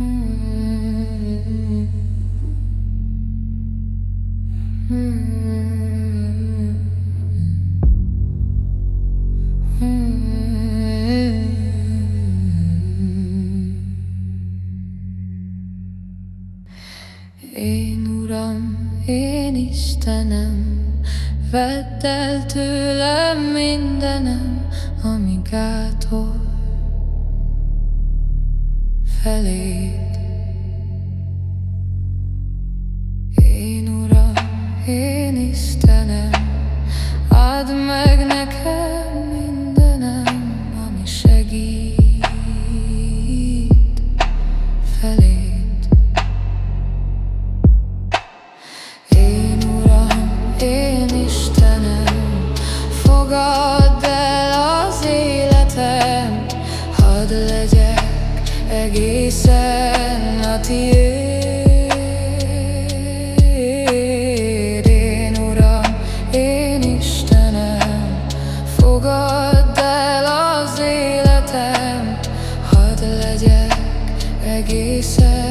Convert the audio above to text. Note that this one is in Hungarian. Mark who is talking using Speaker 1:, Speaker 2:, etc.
Speaker 1: Én Uram, én Istenem, vedd el tőlem mindenem, ami gátol feléd. Én Uram, én Istenem, add meg nekem mindenem, ami segít feléd. Én Uram, én Istenem, fogadd el az életem, hadd legyek egészen a tiéd. Én Uram, én Istenem, fogadd el az életem, hadd legyek egészen.